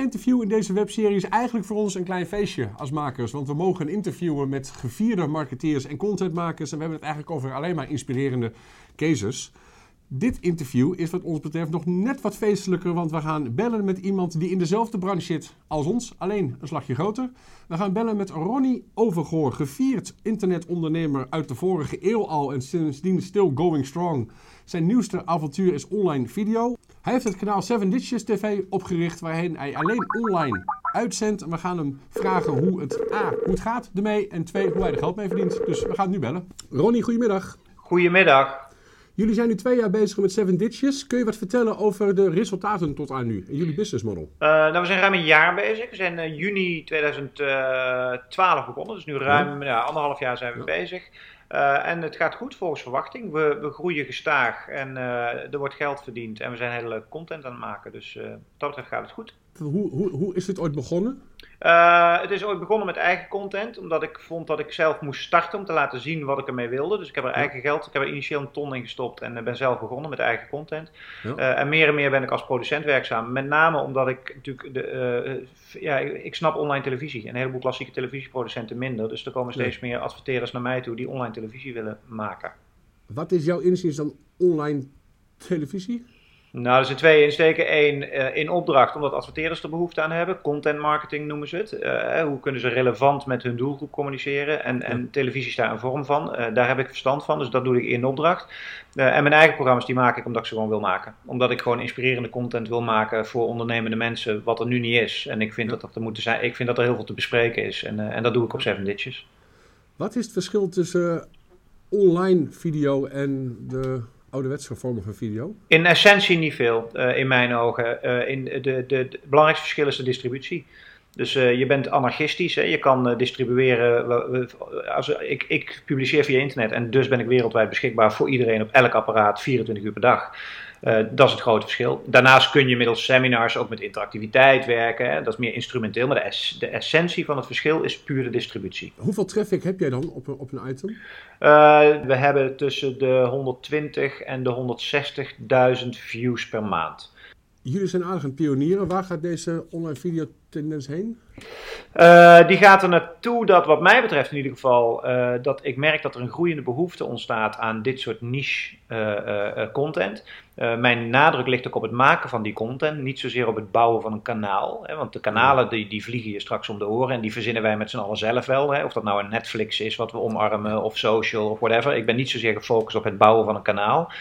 interview in deze webserie is eigenlijk voor ons een klein feestje als makers. Want we mogen interviewen met gevierde marketeers en contentmakers. En we hebben het eigenlijk over alleen maar inspirerende cases. Dit interview is wat ons betreft nog net wat feestelijker, want we gaan bellen met iemand die in dezelfde branche zit als ons, alleen een slagje groter. We gaan bellen met Ronnie Overgoor, gevierd internetondernemer uit de vorige eeuw al en sindsdien still going strong. Zijn nieuwste avontuur is online video. Hij heeft het kanaal Seven Ditches TV opgericht, waarin hij alleen online uitzendt. En we gaan hem vragen hoe het, A, hoe gaat ermee en twee, hoe hij er geld mee verdient. Dus we gaan nu bellen. Ronnie, goedemiddag. Goedemiddag. Jullie zijn nu twee jaar bezig met Seven Ditches. Kun je wat vertellen over de resultaten tot aan nu en jullie business model? Uh, nou, we zijn ruim een jaar bezig. We zijn uh, juni 2012 begonnen, dus nu ruim ja. anderhalf jaar zijn we ja. bezig. Uh, en het gaat goed volgens verwachting. We, we groeien gestaag en er wordt geld verdiend. En we zijn hele leuke content aan het maken. Dus uh, dat betreft gaat het goed. Hoe, hoe, hoe is dit ooit begonnen? Uh, het is ooit begonnen met eigen content, omdat ik vond dat ik zelf moest starten om te laten zien wat ik ermee wilde. Dus ik heb er eigen geld, ik heb er initieel een ton in gestopt en ben zelf begonnen met eigen content. Ja. Uh, en meer en meer ben ik als producent werkzaam. Met name omdat ik natuurlijk, de, uh, ja, ik snap online televisie. Een heleboel klassieke televisieproducenten minder. Dus er komen steeds ja. meer adverteerders naar mij toe die online televisie willen maken. Wat is jouw inzicht dan online televisie? Nou, er zijn twee insteken. Eén, uh, in opdracht, omdat adverteerders er behoefte aan hebben. Content marketing noemen ze het. Uh, hoe kunnen ze relevant met hun doelgroep communiceren? En, en televisie is daar een vorm van. Uh, daar heb ik verstand van, dus dat doe ik in opdracht. en mijn eigen programma's die maak ik omdat ik ze gewoon wil maken. Omdat ik gewoon inspirerende content wil maken voor ondernemende mensen, wat er nu niet is. En ik vind, ja. dat, dat, er moeten zijn, ik vind dat er heel veel te bespreken is. En, en dat doe ik op Seven Ditches. Wat is het verschil tussen online video en de ouderwetse vormen van video? In essentie niet veel, uh, in mijn ogen. Uh, in de, de, de, het belangrijkste verschil is de distributie. Dus uh, je bent anarchistisch, hè? je kan distribueren. Als, ik, ik publiceer via internet en dus ben ik wereldwijd beschikbaar voor iedereen op elk apparaat 24 uur per dag. Uh, dat is het grote verschil. Daarnaast kun je middels seminars ook met interactiviteit werken. Hè? Dat is meer instrumenteel. Maar de, es de, essentie van het verschil is puur de distributie. Hoeveel traffic heb jij dan op een, op een item? We hebben tussen de 120 en de 160.000 views per maand. Jullie zijn aardig een pionieren. Waar gaat deze online video tendens heen? Uh, die gaat er naartoe dat, wat mij betreft in ieder geval, uh, dat ik merk dat er een groeiende behoefte ontstaat aan dit soort niche uh, content. Mijn nadruk ligt ook op het maken van die content, niet zozeer op het bouwen van een kanaal. Hè, want de kanalen die, die vliegen je straks om de oren en die verzinnen wij met z'n allen zelf wel. Hè, of dat nou een Netflix is wat we omarmen, of social, of whatever. Ik ben niet zozeer gefocust op het bouwen van een kanaal,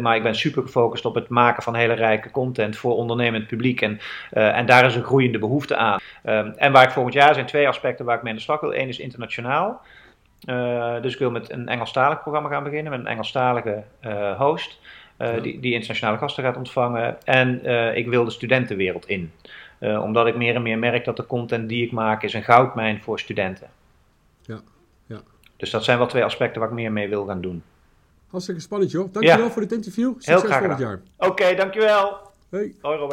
maar ik ben super gefocust op het maken van hele rijke content voor ondernemend publiek. En, en daar is een groeiende behoefte aan. Um, en waar ik volgend jaar zijn twee aspecten waar ik mee aan de slag wil. Eén is internationaal. Dus ik wil met een Engelstalig programma gaan beginnen, met een Engelstalige host. Ja. die, die internationale gasten gaat ontvangen. En ik wil de studentenwereld in. omdat ik meer en meer merk dat de content die ik maak is een goudmijn voor studenten. Ja, ja. Dus dat zijn wel twee aspecten waar ik meer mee wil gaan doen. Hartstikke spannend joh. Dankjewel ja. voor dit interview. Succes Heel graag volgend jaar. Oké, okay, dankjewel. Hey. Hoi Robin.